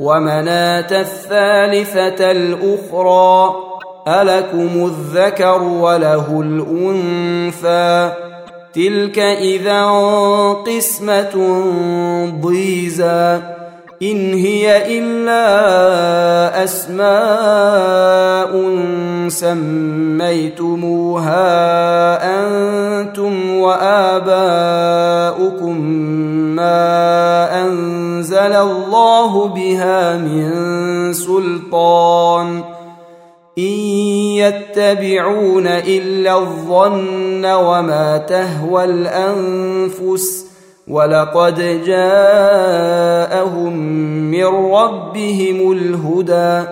ومناة الثالثة الأخرى ألكم الذكر وله الأنثى. تلك إذا قسمة ضيزى. إن هي إلا أسماء سميتموها أنتم وآباؤكم ما أنزل الله بها من سلطان. إن يتبعون إلا الظن وما تهوى الأنفس ولقد جاءهم من ربهم الهدى.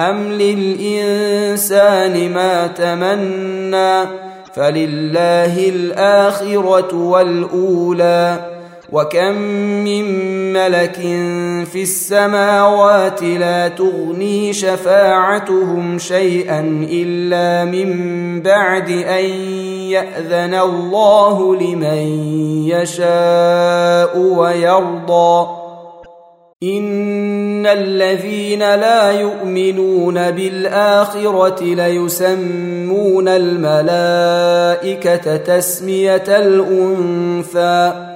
أم للإنسان ما تمنى فلله الآخرة والأولى. وكم من ملك في السماوات لا تغني شفاعتهم شيئا إلا من بعد أن يأذن الله لمن يشاء ويرضى. إن الذين لا يؤمنون بالآخرة ليسمون الملائكة تسمية الأنثى.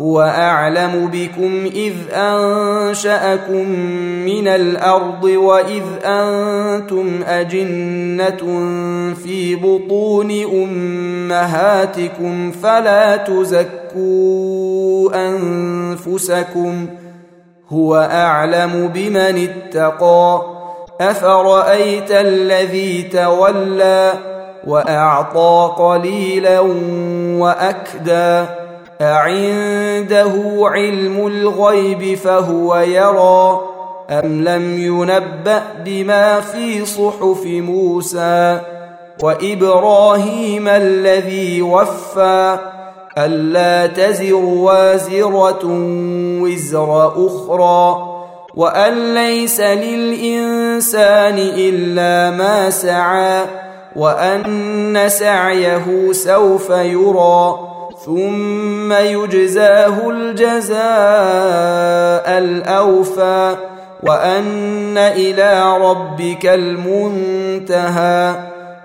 هو أعلم بكم إذ أنشأكم من الأرض وإذ أنتم أجنة في بطون أمهاتكم فلا تزكوا أنفسكم هو أعلم بمن اتقى أفرأيت الذي تولى وأعطى قليلا وأكدى أعنده علم الغيب فهو يرى أم لم ينبأ بما في صحف موسى وإبراهيم الذي وفى ألا تزر وازرة وزر أخرى وأن ليس للإنسان إلا ما سعى وأن سعيه سوف يرى ثم يجزاه الجزاء الأوفى وأن إلى ربك المنتهى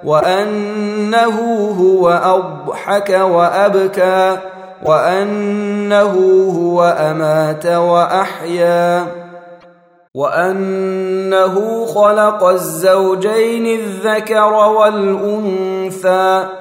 وأنه هو أضحك وأبكى وأنه هو أمات وأحيا وأنه خلق الزوجين الذكر والأنثى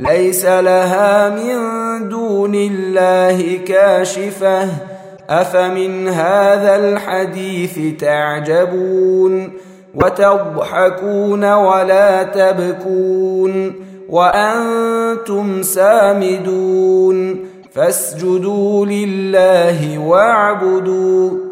ليس لها من دون الله كاشفة. أفمن هذا الحديث تعجبون وتضحكون ولا تبكون وأنتم سامدون فاسجدوا لله واعبدوا